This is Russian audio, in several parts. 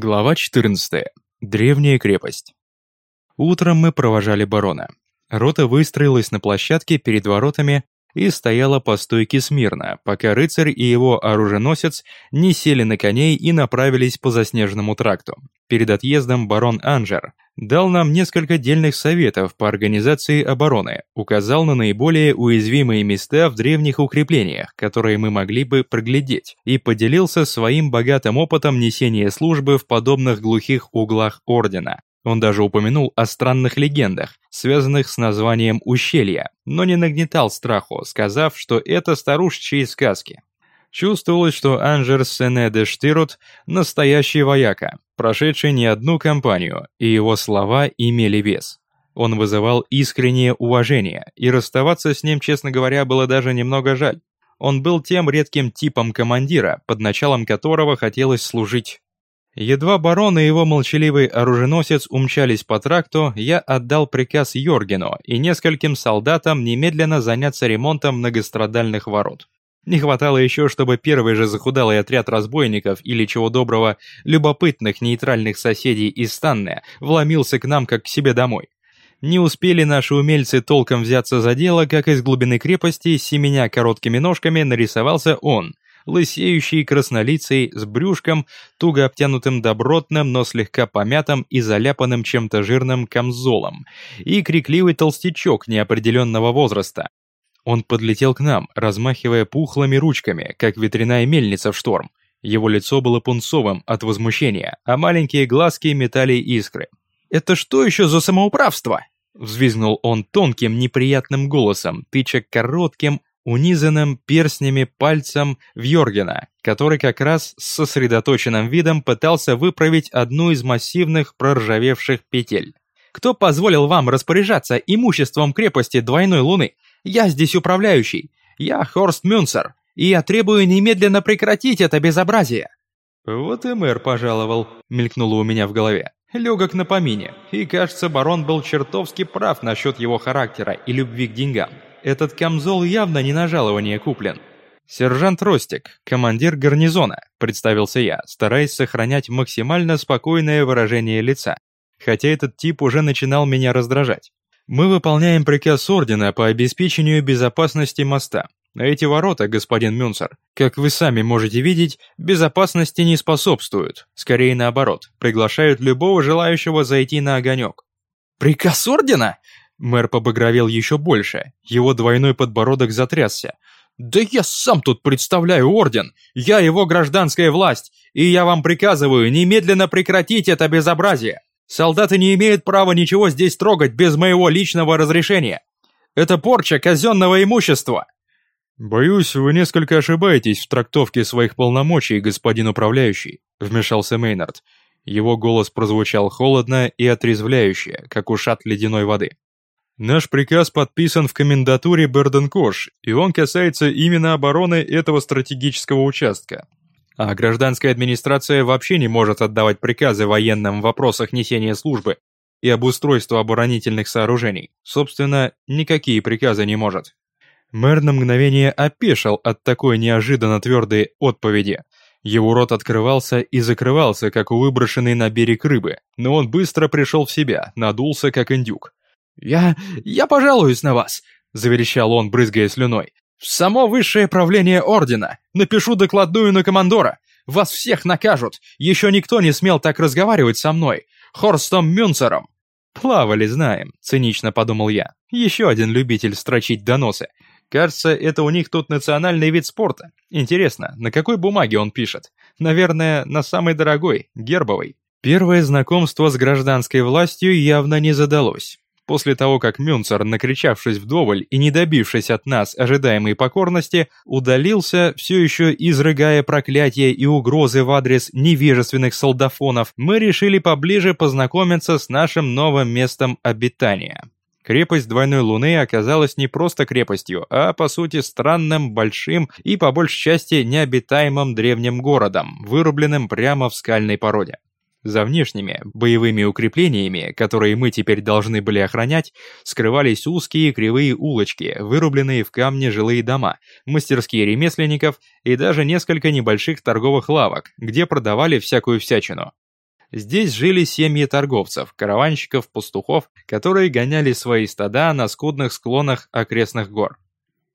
Глава 14. Древняя крепость. Утром мы провожали барона. Рота выстроилась на площадке перед воротами и стояла по стойке смирно, пока рыцарь и его оруженосец не сели на коней и направились по заснеженному тракту. Перед отъездом барон Анжер дал нам несколько дельных советов по организации обороны, указал на наиболее уязвимые места в древних укреплениях, которые мы могли бы проглядеть, и поделился своим богатым опытом несения службы в подобных глухих углах Ордена. Он даже упомянул о странных легендах, связанных с названием ущелья, но не нагнетал страху, сказав, что это старушечьи сказки. Чувствовалось, что Анжер Сене де Штирут – настоящий вояка, прошедший не одну кампанию, и его слова имели вес. Он вызывал искреннее уважение, и расставаться с ним, честно говоря, было даже немного жаль. Он был тем редким типом командира, под началом которого хотелось служить. Едва барон и его молчаливый оруженосец умчались по тракту, я отдал приказ Йоргену и нескольким солдатам немедленно заняться ремонтом многострадальных ворот. Не хватало еще, чтобы первый же захудалый отряд разбойников или чего доброго любопытных нейтральных соседей из Станне вломился к нам как к себе домой. Не успели наши умельцы толком взяться за дело, как из глубины крепости, семеня короткими ножками, нарисовался он, лысеющий краснолицей, с брюшком, туго обтянутым добротным, но слегка помятым и заляпанным чем-то жирным камзолом, и крикливый толстячок неопределенного возраста, он подлетел к нам, размахивая пухлыми ручками, как ветряная мельница в шторм. Его лицо было пунцовым от возмущения, а маленькие глазки метали искры. «Это что еще за самоуправство?» Взвизгнул он тонким, неприятным голосом, тыча коротким, унизанным перстнями пальцем в Йоргена, который как раз с сосредоточенным видом пытался выправить одну из массивных проржавевших петель. «Кто позволил вам распоряжаться имуществом крепости Двойной Луны? Я здесь управляющий. Я Хорст Мюнцер, и я требую немедленно прекратить это безобразие». «Вот и мэр пожаловал», — мелькнуло у меня в голове. Легок на помине, и кажется, барон был чертовски прав насчет его характера и любви к деньгам. Этот камзол явно не на жалование куплен. «Сержант Ростик, командир гарнизона», — представился я, стараясь сохранять максимально спокойное выражение лица. Хотя этот тип уже начинал меня раздражать. Мы выполняем приказ Ордена по обеспечению безопасности моста. Эти ворота, господин Мюнцер, как вы сами можете видеть, безопасности не способствуют. Скорее наоборот, приглашают любого желающего зайти на огонек. «Приказ Ордена?» Мэр побагровел еще больше, его двойной подбородок затрясся. «Да я сам тут представляю Орден! Я его гражданская власть, и я вам приказываю немедленно прекратить это безобразие!» Солдаты не имеют права ничего здесь трогать без моего личного разрешения. Это порча казенного имущества!» «Боюсь, вы несколько ошибаетесь в трактовке своих полномочий, господин управляющий», — вмешался Мейнард. Его голос прозвучал холодно и отрезвляюще, как ушат ледяной воды. «Наш приказ подписан в комендатуре Берденкош, и он касается именно обороны этого стратегического участка. А гражданская администрация вообще не может отдавать приказы военным в вопросах несения службы и обустройства оборонительных сооружений. Собственно, никакие приказы не может. Мэр на мгновение опешил от такой неожиданно твердой отповеди. Его рот открывался и закрывался, как у выброшенной на берег рыбы, но он быстро пришел в себя, надулся, как индюк. «Я... я пожалуюсь на вас!» — заверещал он, брызгая слюной. В само высшее правление Ордена. Напишу докладную на командора. Вас всех накажут. Еще никто не смел так разговаривать со мной. Хорстом Мюнцером. Плавали, знаем, цинично подумал я. Еще один любитель строчить доносы. Кажется, это у них тут национальный вид спорта. Интересно, на какой бумаге он пишет? Наверное, на самой дорогой, гербовой. Первое знакомство с гражданской властью явно не задалось. После того, как Мюнцер, накричавшись вдоволь и не добившись от нас ожидаемой покорности, удалился, все еще изрыгая проклятия и угрозы в адрес невежественных солдафонов, мы решили поближе познакомиться с нашим новым местом обитания. Крепость Двойной Луны оказалась не просто крепостью, а по сути странным, большим и по большей части необитаемым древним городом, вырубленным прямо в скальной породе. За внешними, боевыми укреплениями, которые мы теперь должны были охранять, скрывались узкие кривые улочки, вырубленные в камне жилые дома, мастерские ремесленников и даже несколько небольших торговых лавок, где продавали всякую всячину. Здесь жили семьи торговцев, караванщиков, пастухов, которые гоняли свои стада на скудных склонах окрестных гор.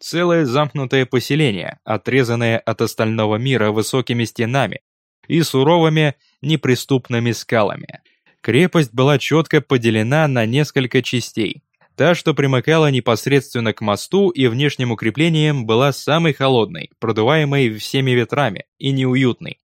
Целое замкнутое поселение, отрезанное от остального мира высокими стенами и суровыми неприступными скалами. Крепость была четко поделена на несколько частей. Та, что примыкала непосредственно к мосту и внешним укреплениям, была самой холодной, продуваемой всеми ветрами и неуютной.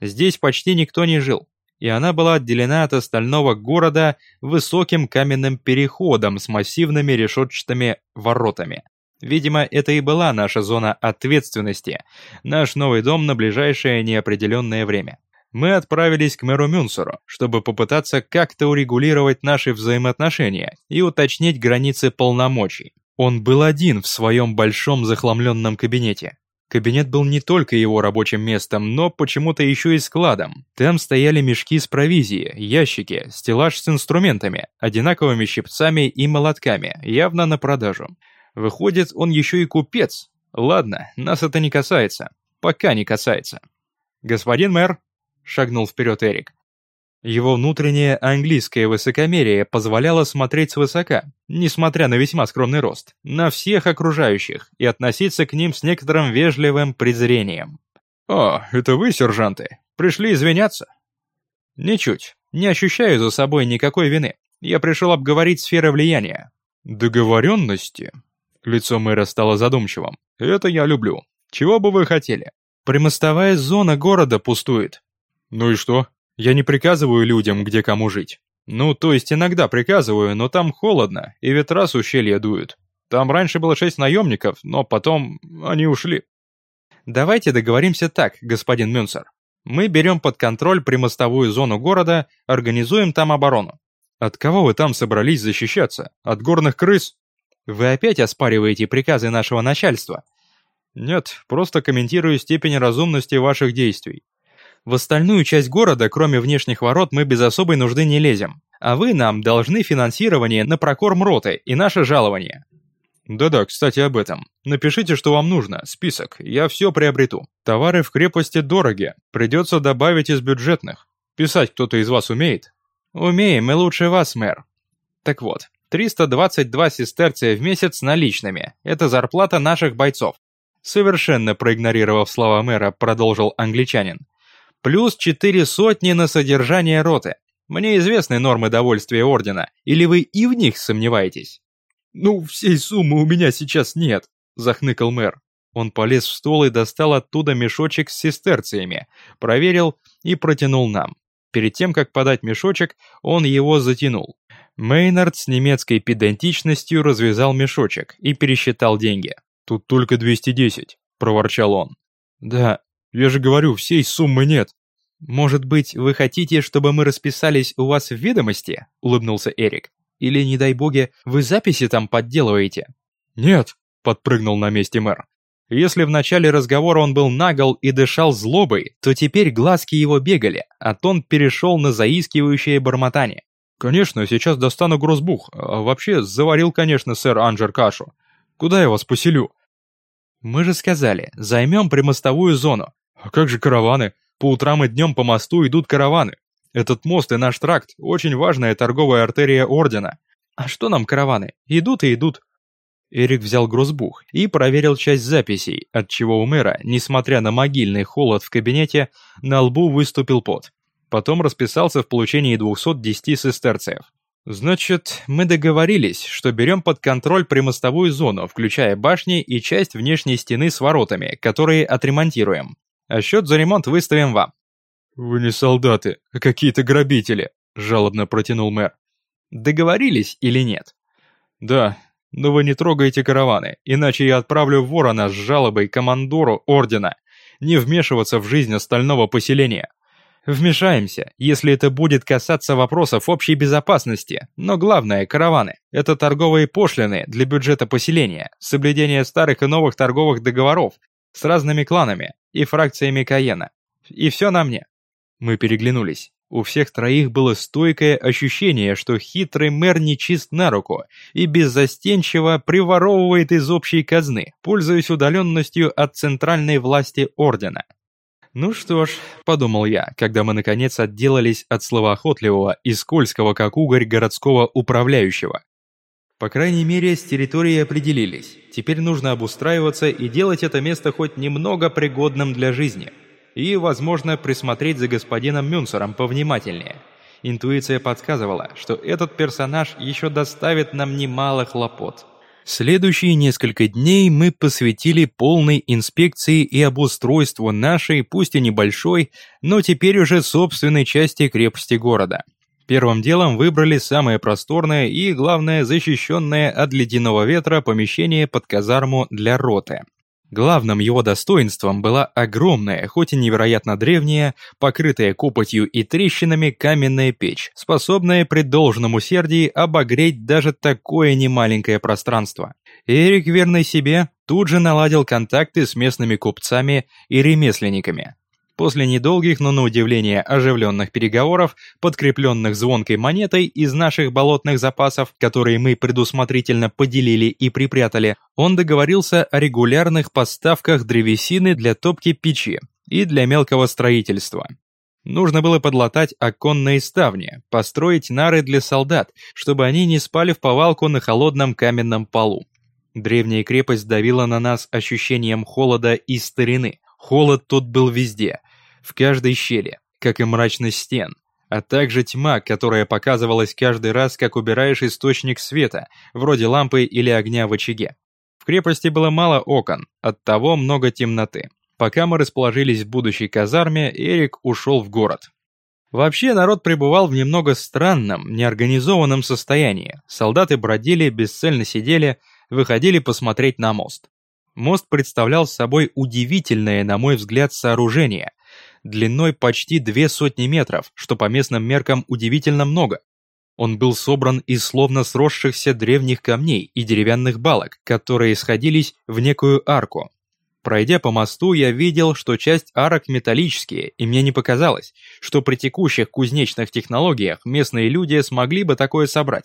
Здесь почти никто не жил, и она была отделена от остального города высоким каменным переходом с массивными решетчатыми воротами. Видимо, это и была наша зона ответственности, наш новый дом на ближайшее неопределенное время. Мы отправились к мэру Мюнсеру, чтобы попытаться как-то урегулировать наши взаимоотношения и уточнить границы полномочий. Он был один в своем большом захламленном кабинете. Кабинет был не только его рабочим местом, но почему-то еще и складом. Там стояли мешки с провизией, ящики, стеллаж с инструментами, одинаковыми щипцами и молотками, явно на продажу. Выходит, он еще и купец. Ладно, нас это не касается. Пока не касается. «Господин мэр», — шагнул вперед Эрик, его внутреннее английское высокомерие позволяло смотреть свысока, несмотря на весьма скромный рост, на всех окружающих и относиться к ним с некоторым вежливым презрением. «О, это вы, сержанты? Пришли извиняться?» «Ничуть. Не ощущаю за собой никакой вины. Я пришел обговорить сферы влияния». «Договоренности?» Лицо мэра стало задумчивым. «Это я люблю. Чего бы вы хотели?» «Примостовая зона города пустует». «Ну и что?» Я не приказываю людям, где кому жить. Ну, то есть иногда приказываю, но там холодно, и ветра с ущелья дуют. Там раньше было шесть наемников, но потом они ушли. Давайте договоримся так, господин Мюнцер. Мы берем под контроль примостовую зону города, организуем там оборону. От кого вы там собрались защищаться? От горных крыс? Вы опять оспариваете приказы нашего начальства? Нет, просто комментирую степень разумности ваших действий. В остальную часть города, кроме внешних ворот, мы без особой нужды не лезем. А вы нам должны финансирование на прокорм роты и наше жалование. Да-да, кстати, об этом. Напишите, что вам нужно, список, я все приобрету. Товары в крепости дороги, придется добавить из бюджетных. Писать кто-то из вас умеет? Умеем, мы лучше вас, мэр. Так вот, 322 сестерция в месяц наличными. Это зарплата наших бойцов. Совершенно проигнорировав слова мэра, продолжил англичанин плюс четыре сотни на содержание роты. Мне известны нормы довольствия ордена, или вы и в них сомневаетесь? Ну, всей суммы у меня сейчас нет, захныкал мэр. Он полез в стол и достал оттуда мешочек с сестерциями, проверил и протянул нам. Перед тем, как подать мешочек, он его затянул. Мейнард с немецкой педантичностью развязал мешочек и пересчитал деньги. «Тут только 210», — проворчал он. «Да, я же говорю, всей суммы нет. Может быть, вы хотите, чтобы мы расписались у вас в ведомости? Улыбнулся Эрик. Или, не дай боги, вы записи там подделываете? Нет, подпрыгнул на месте мэр. Если в начале разговора он был нагл и дышал злобой, то теперь глазки его бегали, а тон перешел на заискивающее бормотание. «Конечно, сейчас достану грозбух. А вообще, заварил, конечно, сэр Анджер кашу. Куда я вас поселю?» «Мы же сказали, займем примостовую зону. А как же караваны? По утрам и днем по мосту идут караваны. Этот мост и наш тракт – очень важная торговая артерия Ордена. А что нам караваны? Идут и идут. Эрик взял грузбух и проверил часть записей, отчего у мэра, несмотря на могильный холод в кабинете, на лбу выступил пот. Потом расписался в получении 210 сестерцев. Значит, мы договорились, что берем под контроль примостовую зону, включая башни и часть внешней стены с воротами, которые отремонтируем а счет за ремонт выставим вам». «Вы не солдаты, а какие-то грабители», – жалобно протянул мэр. «Договорились или нет?» «Да, но вы не трогаете караваны, иначе я отправлю ворона с жалобой командору ордена не вмешиваться в жизнь остального поселения. Вмешаемся, если это будет касаться вопросов общей безопасности, но главное – караваны. Это торговые пошлины для бюджета поселения, соблюдение старых и новых торговых договоров с разными кланами, и фракциями Каена. И все на мне. Мы переглянулись. У всех троих было стойкое ощущение, что хитрый мэр не чист на руку и беззастенчиво приворовывает из общей казны, пользуясь удаленностью от центральной власти Ордена. Ну что ж, подумал я, когда мы наконец отделались от словоохотливого и скользкого как угорь городского управляющего. По крайней мере, с территорией определились. Теперь нужно обустраиваться и делать это место хоть немного пригодным для жизни. И, возможно, присмотреть за господином Мюнцером повнимательнее. Интуиция подсказывала, что этот персонаж еще доставит нам немало хлопот. Следующие несколько дней мы посвятили полной инспекции и обустройству нашей, пусть и небольшой, но теперь уже собственной части крепости города. Первым делом выбрали самое просторное и, главное, защищенное от ледяного ветра помещение под казарму для роты. Главным его достоинством была огромная, хоть и невероятно древняя, покрытая копотью и трещинами каменная печь, способная при должном усердии обогреть даже такое немаленькое пространство. Эрик, верный себе, тут же наладил контакты с местными купцами и ремесленниками. После недолгих, но на удивление оживленных переговоров, подкрепленных звонкой монетой из наших болотных запасов, которые мы предусмотрительно поделили и припрятали, он договорился о регулярных поставках древесины для топки печи и для мелкого строительства. Нужно было подлатать оконные ставни, построить нары для солдат, чтобы они не спали в повалку на холодном каменном полу. Древняя крепость давила на нас ощущением холода и старины. Холод тут был везде, в каждой щели, как и мрачность стен, а также тьма, которая показывалась каждый раз, как убираешь источник света, вроде лампы или огня в очаге. В крепости было мало окон, оттого много темноты. Пока мы расположились в будущей казарме, Эрик ушел в город. Вообще народ пребывал в немного странном, неорганизованном состоянии. Солдаты бродили, бесцельно сидели, выходили посмотреть на мост. Мост представлял собой удивительное, на мой взгляд, сооружение, длиной почти две сотни метров, что по местным меркам удивительно много. Он был собран из словно сросшихся древних камней и деревянных балок, которые сходились в некую арку. Пройдя по мосту, я видел, что часть арок металлические, и мне не показалось, что при текущих кузнечных технологиях местные люди смогли бы такое собрать.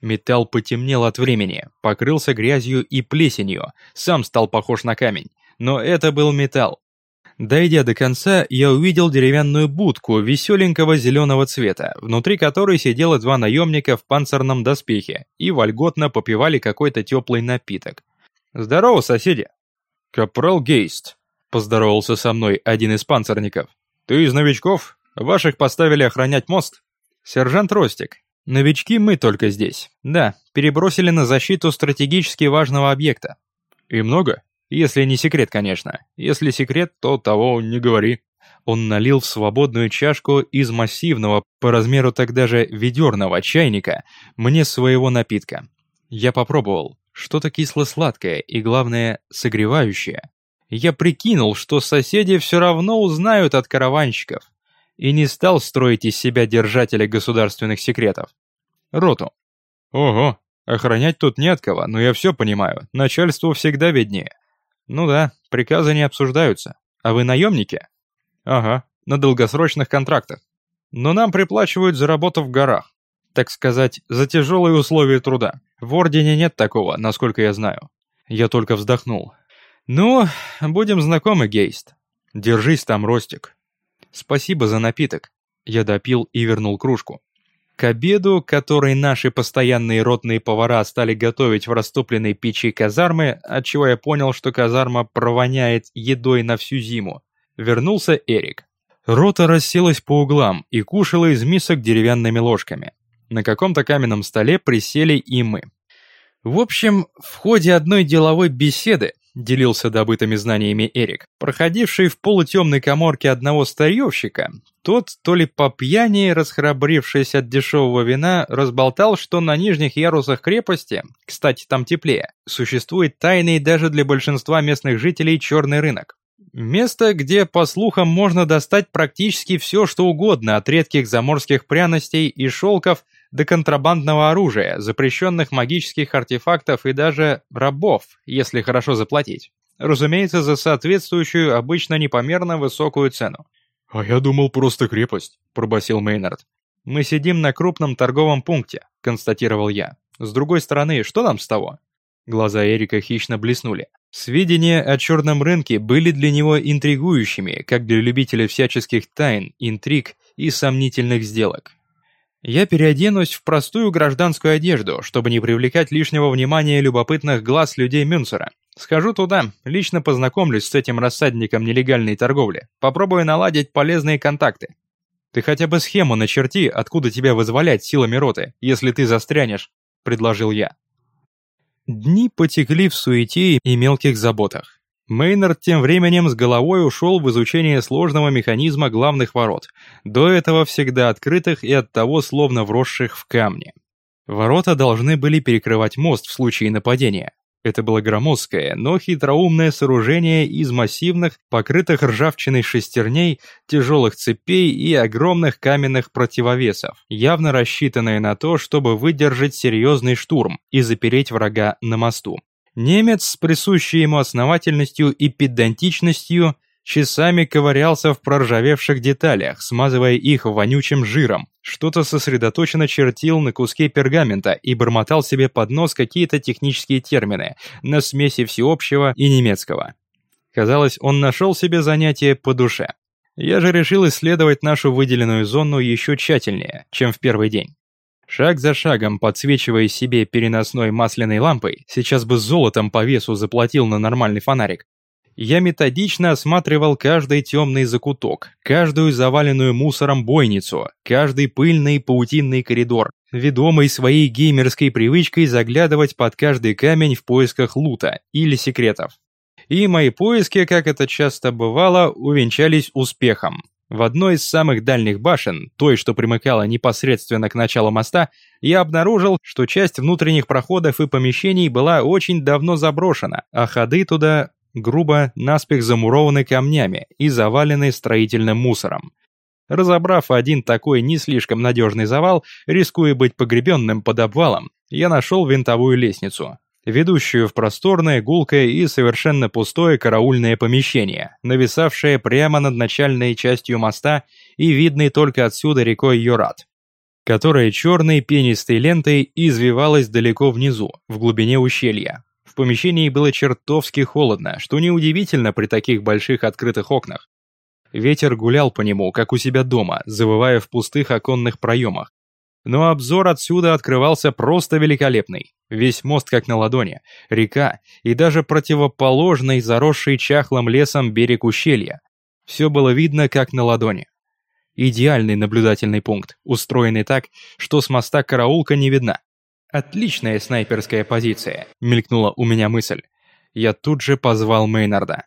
Металл потемнел от времени, покрылся грязью и плесенью, сам стал похож на камень. Но это был металл, Дойдя до конца, я увидел деревянную будку веселенького зеленого цвета, внутри которой сидело два наемника в панцирном доспехе и вольготно попивали какой-то теплый напиток. «Здорово, соседи!» «Капрал Гейст», — поздоровался со мной один из панцирников. «Ты из новичков? Ваших поставили охранять мост?» «Сержант Ростик. Новички мы только здесь. Да, перебросили на защиту стратегически важного объекта». «И много?» Если не секрет, конечно. Если секрет, то того не говори. Он налил в свободную чашку из массивного, по размеру тогда же ведерного чайника, мне своего напитка. Я попробовал. Что-то кисло-сладкое и, главное, согревающее. Я прикинул, что соседи все равно узнают от караванщиков. И не стал строить из себя держателя государственных секретов. Роту. Ого, охранять тут не от кого, но я все понимаю. Начальству всегда виднее. «Ну да, приказы не обсуждаются. А вы наемники?» «Ага, на долгосрочных контрактах. Но нам приплачивают за работу в горах. Так сказать, за тяжелые условия труда. В Ордене нет такого, насколько я знаю». Я только вздохнул. «Ну, будем знакомы, Гейст. Держись там, Ростик». «Спасибо за напиток». Я допил и вернул кружку. К обеду, который наши постоянные ротные повара стали готовить в растопленной печи казармы, отчего я понял, что казарма провоняет едой на всю зиму, вернулся Эрик. Рота расселась по углам и кушала из мисок деревянными ложками. На каком-то каменном столе присели и мы. В общем, в ходе одной деловой беседы делился добытыми знаниями Эрик, проходивший в полутемной коморке одного старьевщика, тот, то ли по пьяни, расхрабрившись от дешевого вина, разболтал, что на нижних ярусах крепости, кстати, там теплее, существует тайный даже для большинства местных жителей черный рынок. Место, где, по слухам, можно достать практически все, что угодно, от редких заморских пряностей и шелков до контрабандного оружия, запрещенных магических артефактов и даже рабов, если хорошо заплатить. Разумеется, за соответствующую обычно непомерно высокую цену. «А я думал, просто крепость», — пробасил Мейнард. «Мы сидим на крупном торговом пункте», — констатировал я. «С другой стороны, что нам с того?» Глаза Эрика хищно блеснули. Сведения о черном рынке были для него интригующими, как для любителя всяческих тайн, интриг и сомнительных сделок. Я переоденусь в простую гражданскую одежду, чтобы не привлекать лишнего внимания любопытных глаз людей Мюнцера. Схожу туда, лично познакомлюсь с этим рассадником нелегальной торговли, попробую наладить полезные контакты. Ты хотя бы схему начерти, откуда тебя вызволять силами роты, если ты застрянешь, предложил я. Дни потекли в суете и мелких заботах. Мейнард тем временем с головой ушел в изучение сложного механизма главных ворот, до этого всегда открытых и оттого словно вросших в камни. Ворота должны были перекрывать мост в случае нападения. Это было громоздкое, но хитроумное сооружение из массивных, покрытых ржавчиной шестерней, тяжелых цепей и огромных каменных противовесов, явно рассчитанное на то, чтобы выдержать серьезный штурм и запереть врага на мосту. Немец с присущей ему основательностью и педантичностью часами ковырялся в проржавевших деталях, смазывая их вонючим жиром, что-то сосредоточенно чертил на куске пергамента и бормотал себе под нос какие-то технические термины на смеси всеобщего и немецкого. Казалось, он нашел себе занятие по душе. Я же решил исследовать нашу выделенную зону еще тщательнее, чем в первый день. Шаг за шагом, подсвечивая себе переносной масляной лампой, сейчас бы золотом по весу заплатил на нормальный фонарик, я методично осматривал каждый темный закуток, каждую заваленную мусором бойницу, каждый пыльный паутинный коридор, ведомый своей геймерской привычкой заглядывать под каждый камень в поисках лута или секретов. И мои поиски, как это часто бывало, увенчались успехом. В одной из самых дальних башен, той, что примыкала непосредственно к началу моста, я обнаружил, что часть внутренних проходов и помещений была очень давно заброшена, а ходы туда грубо, наспех замурованы камнями и завалены строительным мусором. Разобрав один такой не слишком надежный завал, рискуя быть погребенным под обвалом, я нашел винтовую лестницу, ведущую в просторное, гулкое и совершенно пустое караульное помещение, нависавшее прямо над начальной частью моста и видной только отсюда рекой Йорат, которая черной пенистой лентой извивалась далеко внизу, в глубине ущелья помещении было чертовски холодно, что неудивительно при таких больших открытых окнах. Ветер гулял по нему, как у себя дома, завывая в пустых оконных проемах. Но обзор отсюда открывался просто великолепный. Весь мост как на ладони, река и даже противоположный, заросший чахлым лесом берег ущелья. Все было видно как на ладони. Идеальный наблюдательный пункт, устроенный так, что с моста караулка не видна. «Отличная снайперская позиция», — мелькнула у меня мысль. Я тут же позвал Мейнарда.